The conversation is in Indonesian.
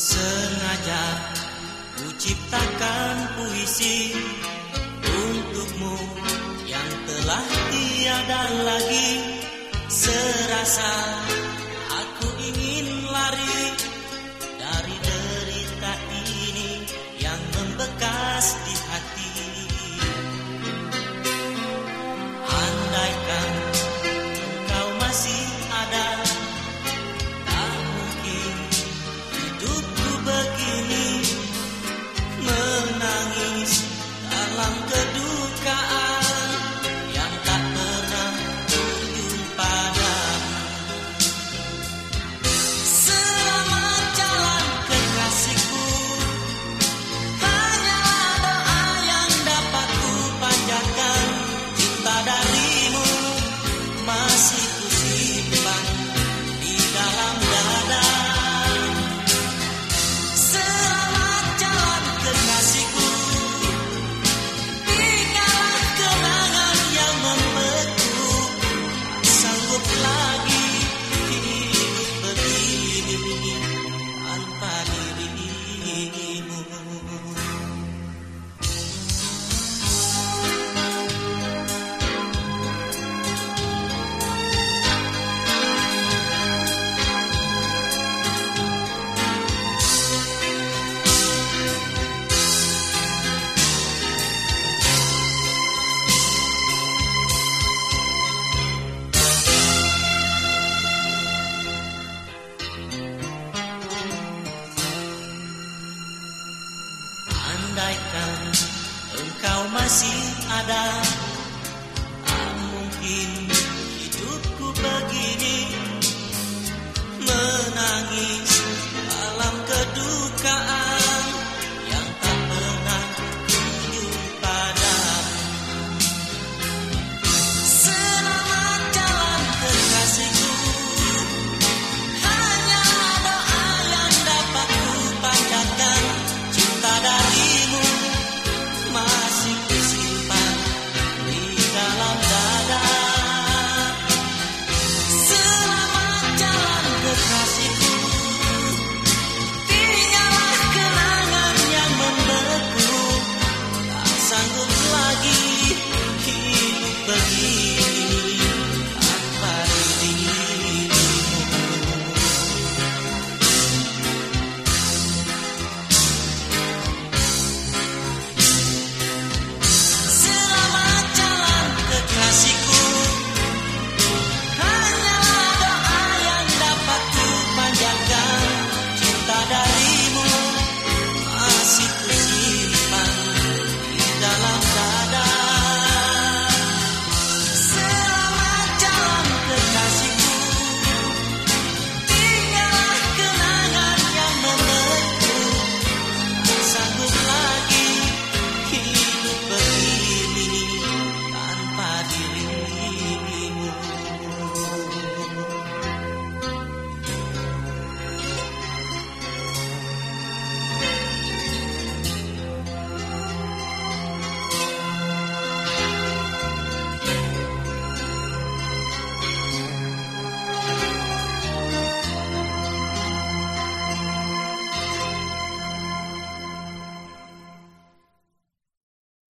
Sengaja ku ciptakan puisi untukmu yang telah tiada lagi serasa. masih ada. Ah, mungkin hidupku begini.